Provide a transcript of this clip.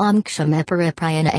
Om Kshamaparipayana